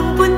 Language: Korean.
마음뿐